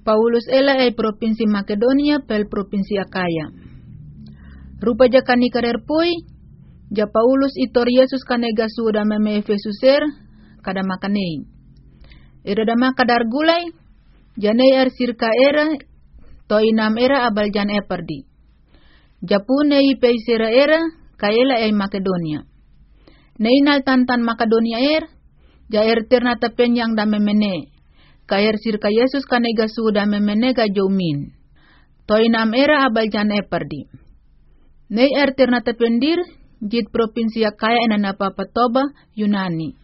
Paulus ela ay provinsi Makedonia pel provinsi Akaya. Rupa ja kani karer pui, ja Paulus itor Yesus kanega suda meme Efesuser kada makanei. Ira dama kadar gulai, jane er sirka era, to inam era abal jan eperdi. Japune i peisera era, kaela ay Makedonia. Neinal tantan Makedonia er, ja er terna tapen yang dame kayer sirka Yesus kanega suda memenega jomin. Toinam era abal jan eperdi. Nei er terna tapendir, jit provinsi kaya enana papatoba Yunani.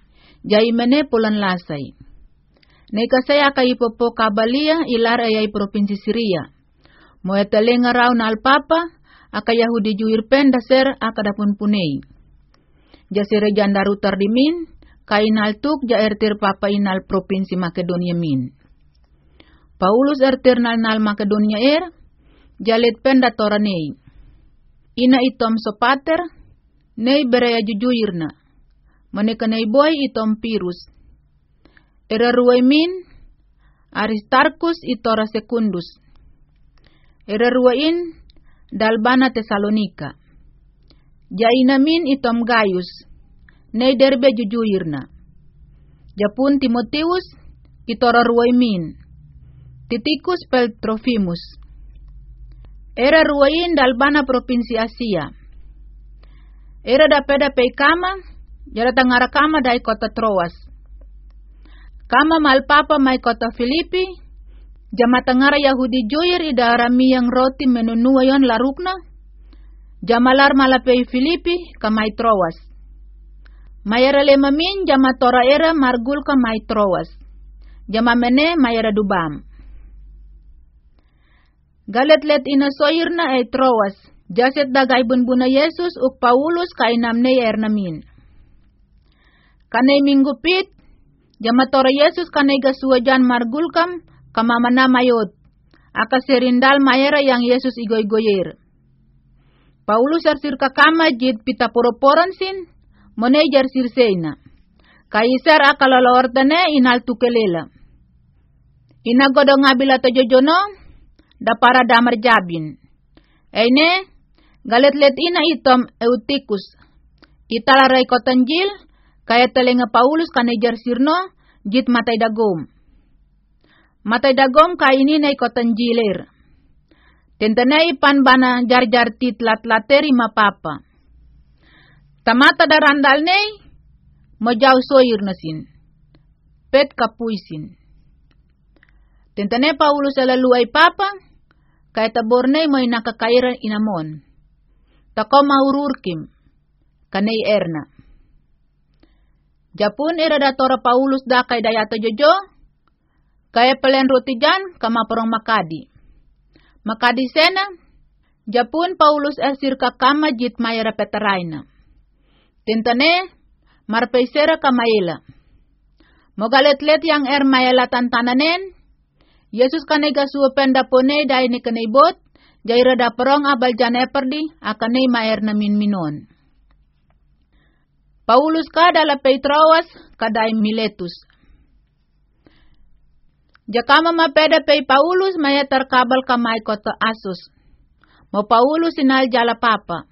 Jai mene pulan lasai. Nei kasaya kay popo kabalia ilar ayay provinsi Syria. Mo etelenga raw na alpapa, aka Yahudi juir penda ser akadapun punei. Jasire jandaru tardimin, kainal tuk ja ertir papa inal provinsi Makedonia min. Paulus ertir nal nal Makedonia er, jalit penda toranei. Ina itom sopater, nei berea jujuirna. Maneka nei boy itom pirus. Era ruai min, Aristarkus itora secundus. Era ruain, dalbana Tesalonika. Jaina min itom Gaius, nei derbe jujuirna. Japun Timoteus, itora ruaimin. Titikus pel Trofimus. Era ruain dalbana provinsi Asia. Era dapeda pei kama, jara tangara kama dai kota Troas. Kama malpapa mai kota Filipi, jama tangara Yahudi juir ida arami yang roti menunua yon larukna, jamalar malapei Filipi kamai Troas. Mayara lema min jama tora era margul ka mai Troas. Jama mene mayara dubam. Galet let ina soirna ay Troas. Jaset dagay bunbuna Yesus uk Paulus kainam ne ernamin. Kanay minggupit, jama tora Yesus kanay gasuwajan margulkam kamamana mayot. Aka serindal mayera yang Yesus igoy-goyer. Paulus arsir kakama jid pita poroporan sin, monejar sirseina. Kaisar akalolortane inal tukelela. Ina godong ngabila tojojono, da para damar jabin. Eine, galet-let ina itom eutikus. Italaray kotanjil, kaya talenga Paulus kanejar sirno, jit matay dagom. Matay dagom kaini na kotanjiler. Tentanay panbana jar-jar titlat-lateri mapapa. Tamata darandal nei, mojaw soyir nasin. Pet kapuisin. Tentane Paulus alaluay papa, kaya tabornay mo'y nakakairan inamon. Tako maururkim, kanay erna. Japun era datora Paulus da kay dayato jojo, kaya roti jan kamaparong makadi. Makadi sena, Japun Paulus esir kakama jit mayara peteraina. Tintane, marpeisera kamaila. Mogalet-let yang er mayala tantananen, Yesus kanega suapenda pone dai ni kanibot, jaira da perong abal jane perdi, akane maer na min minon. Paulus ka dala Petroas kadai Miletus. Jakama mapeda pei Paulus maya terkabal kamai kota Asus. Mo Paulus inal jala papa.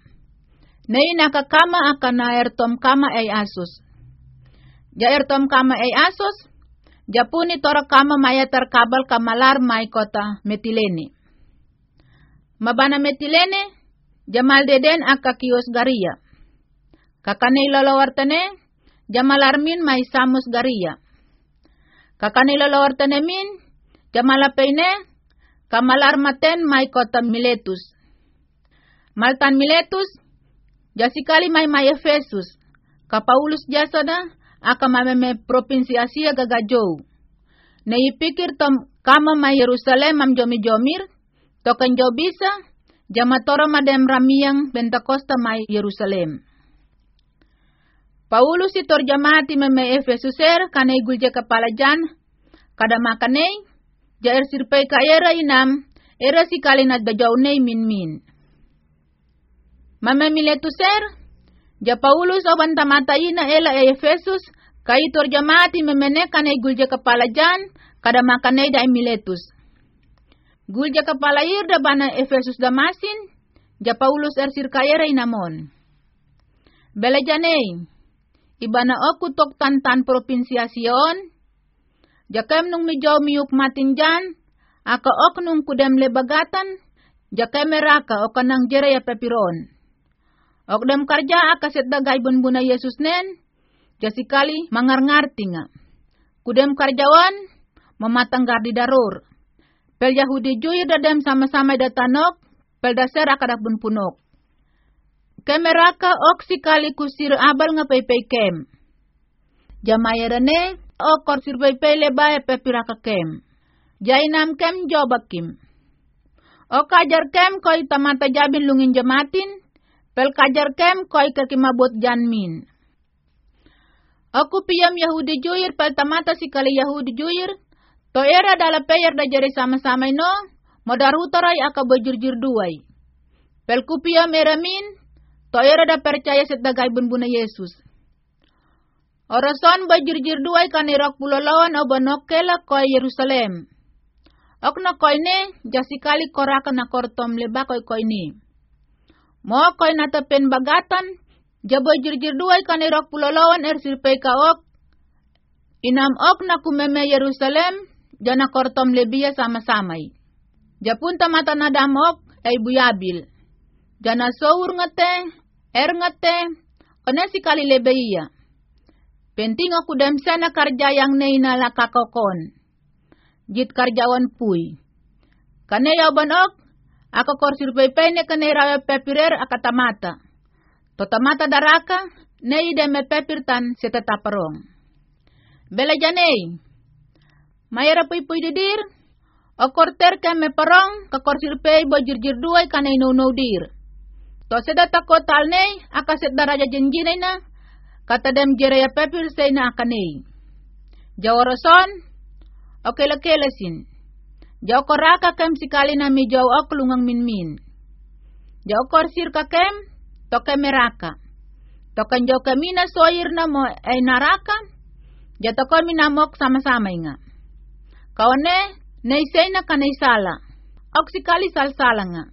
Nei nakakama akan na ertom kama ay Asus. Ja ertom kama ay Asus, Japuni tora kama maya terkabal kamalar mai kota Metilene. Mabana Metilene, Jamal deden aka kios garia. Kakane lolowartane, Jamal armin mai samus garia. Kakane lolowartane min, Jamal apeine, kamalar maten mai kota Miletus. Maltan Miletus, jasikali mai mai Efesus. Ka Paulus jasada, aka mameme provinsi Asia gagajou. Na ipikir tom kama ma Yerusalem am jomi jomir, tokan jo bisa, jamatora madem ramiyang Pentakosta ma Yerusalem. Paulus itor jamati meme Efesuser kanay gulje kepala jan, kada makanay, jair sirpay ka era inam, era si kalinat bajawnay min min. Mame miletuser, Ja Paulus o bantamata ina ela e Efesus, kai torjamati memene kanai gulje kepala jan, kada makanai da Miletus. Gulja kepala da bana Efesus damasin, ja Paulus ersir kayera inamon. Bele janei, ibana oku tok tantan provinsi Asion, jakem nung mijaw miuk matin jan, aka ok nung kudem lebagatan, jakem meraka o kanang ya pepiron. Ok dem karja aka set dagay bunbuna Yesus nen, jasikali mangar-ngarti nga. Kudem karjawan, mematanggar di darur. Pel Yahudi juir dadem sama-sama datanok, pel dasar akadak bun punok. Kemeraka oksi kali kusir abal nga paypay kem. Jamayarane o korsir paypay lebay pepiraka kem. Jainam kem jobakim. O kajar kem koy tamata jabin lungin jamatin, pel kajar kem koy kakimabot janmin. Aku piyam Yahudi juir pel tamata si kali Yahudi juir. To era dala peyer da jari sama-sama ino. Modarutaray aka bajurjur duay. Pel kupiyam eramin. To era da percaya set dagay bunbuna Yesus. Orason bajurjur duay kanirok pulolawan o banokela koy Yerusalem. Ok na koy ne, jasikali koraka na kortom leba koy koy ni. Mo koy natapen bagatan, Jabo jirjir duay kanirok pulolawan er sirpay kaok. Inam ok na kumeme Yerusalem, jana kortom lebiya sama-samay. Japunta mata na damok ay buyabil. Jana sour ngate, er ngate, kone si kali lebeya. Penting aku dem sana karja yang neina la kakokon. Jit karjawan pui. Kane yaban ok, ako korsir pepene kane rawe pepirer akatamata. Totamata daraka, nei de me pepirtan se tetaparong. Bela janei, mayara pui pui didir, o korter ke me parong, ka korsir pei bo jirjir duay kanay no dir. To data ko tal nei, aka set daraja jenjinay na, kata dem jeraya pepir say na akanei. Jawarason, o kela Jaw koraka kem sikali na mi jaw ok lungang min min. Jaw korsir ka kem, toke meraka. Tokan jo kamina soir na mo ay naraka, jata kami namok sama-sama inga. Kawane, naisay na kanay sala, ok sikali sal-sala nga.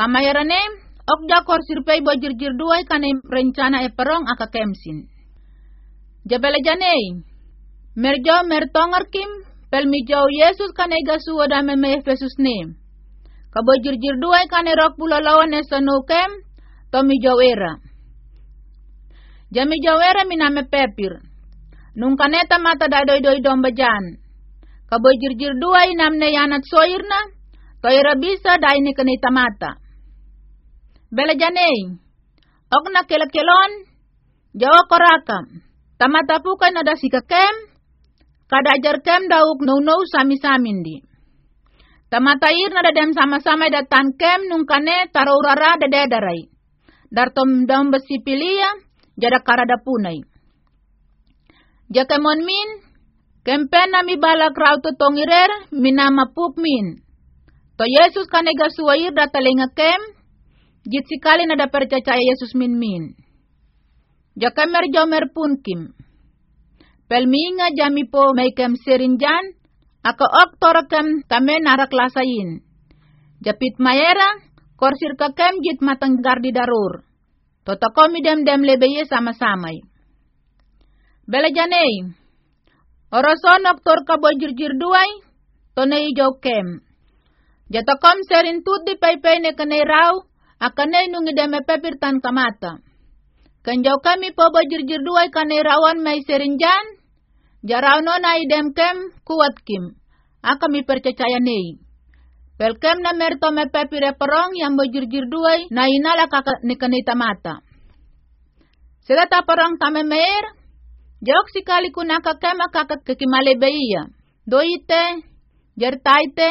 Kamayarane, ok jakor sirpay bo jirjir duay kanay rencana e perong aka kemsin. Jabela janay, merjo mertongar kim, pelmijaw Yesus kanay gasuwa dame me Efesus ne. Kabo jirjir duay kanay rok bulalawan e sanukem, Tomi Jawera. Jami Jawera miname pepir. Nung kaneta mata dadoy doy domba jan. Kaboy jirjir dua inam ne yanat soirna. Toira bisa dai ni kanita mata. Bela janei. Ok na kelon. Jawa korakam. Tamata pukan ada sikakem. Kadajar kem dauk no no sami samindi. Tamata ir na dadam sama-sama datan kem nung kane tarurara dadedarai dartom dam besi pilia jada karada punai. Jakemon min, kempena mi balak rauto tongirer minama pup min. To Yesus kanega suwair datalenga kem, jit sikali nada percaya Yesus min min. Jakemer jomer pun kim. Pelminga jami po may kem serinjan, ako ok torakem tame narak lasayin. Japit mayera, Korsir kakem jit matanggar di darur. Toto komi dem dem lebeye sama-samay. Bela janei. Oroson oktor kaboy jirjir duay. Tonei jo kem. Jata kom serin tut di pay ne kanay raw. Akanay nungi deme pepir tan kamata. Kanjaw kami po ba jirjir duay kanay rawan may serin jan. Jaraw no na idem kem kuat kim. Akami percaya nei. Pelkem na merto me pepire perong yang bojir-jir duay na inala kaka nikanita mata. Sila ta perong tame mer, jok sikali kuna kakema kaka kekimale beiya. Doite, jertaite,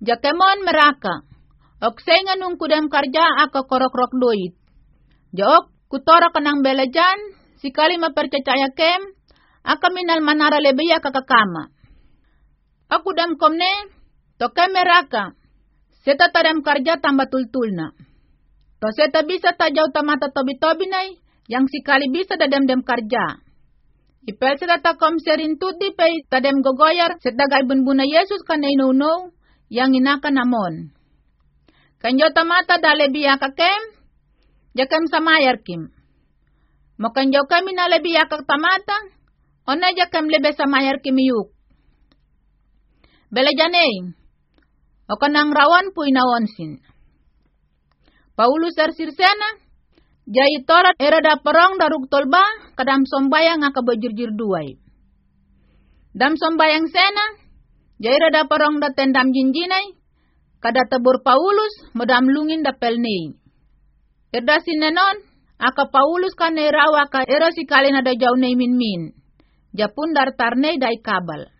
jakemon meraka. Oksenga nung kudem karja ako korok-rok doit. Jok kutora kanang belajan, sikali mapercaya kem, akaminal manara lebeya kakakama. Aku dam komne, Toke meraka. Seta tadam karja tambah tultulna. To seta bisa tajau tamata tobi-tobi nai, yang sikali bisa dadam dem karja. Ipel seta takom serin tudi pay tadem gogoyar seta gai bunbuna Yesus kanay no no, yang inaka namon. Kanjo tamata dale biya kakem, jakem samayar kim. Mo kanjo kami na lebiya kak tamata, ona jakem lebe samayar kim yuk. Bele janei, o kanang rawan pu inawonsin. Paulus ersirsena, jai torat era da perong daruk tolba kadam sombayang aka bejirjir duai. Dam sombayang sena, jai da perong da tendam jinjinai, kada tebur Paulus medam lungin da pelnei. Erda sinenon, aka Paulus kan rawa ka era si kalina da jauh min min. Japun dar tarnei dai kabal.